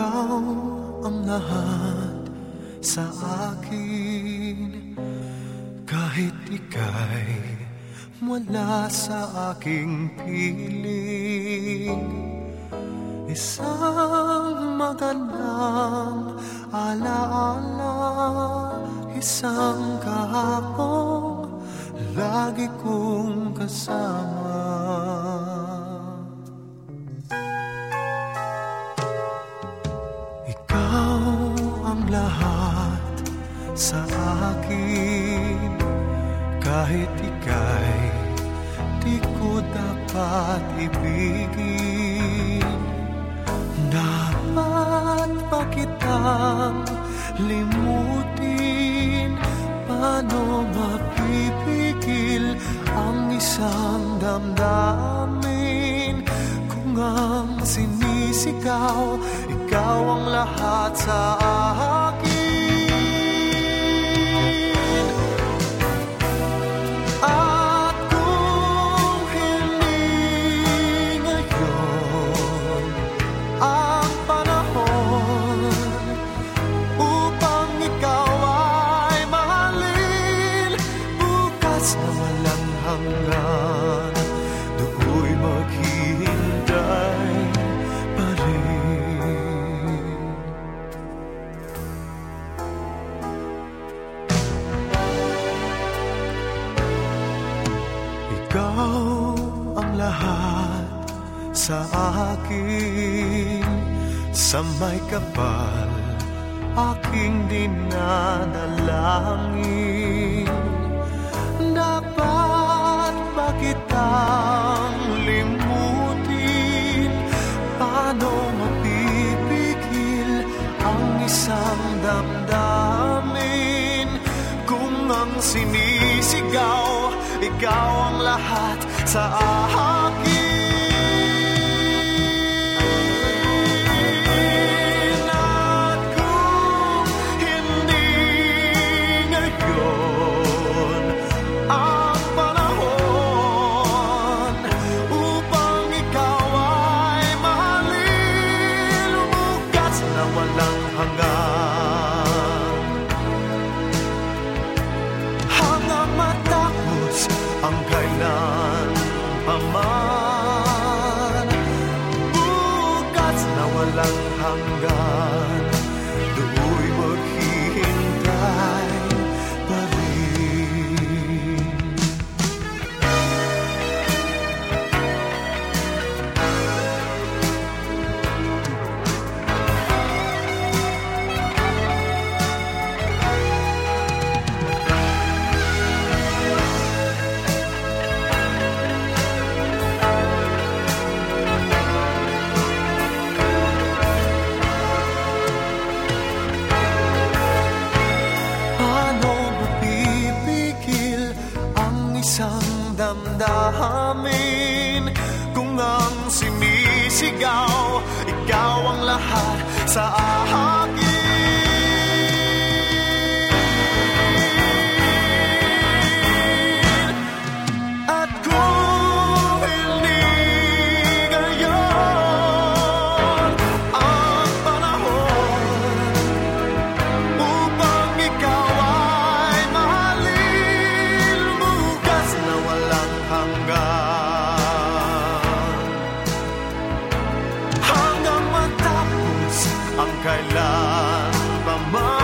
Ikaw ang lahat sa akin. Kahit ika'y wala sa aking piling Isang magandang alaala Isang kahapong lagi kong kasama sa akin. Kahit ika'y di ko dapat ibigin. Dapat pa kitang limutin? Paano mapipigil ang isang damdamin? Kung ang sinisigaw, ikaw ang lahat sa akin sa akin. Sa may kapal aking dinadalangin Dapat ba kitang limutin? Paano mapipigil ang isang damdamin? Kung ang sinisigaw, ikaw ang lahat sa akin na walang hanggan. Hanggang matapos ang kailan paman bukas na walang hanggan sa pa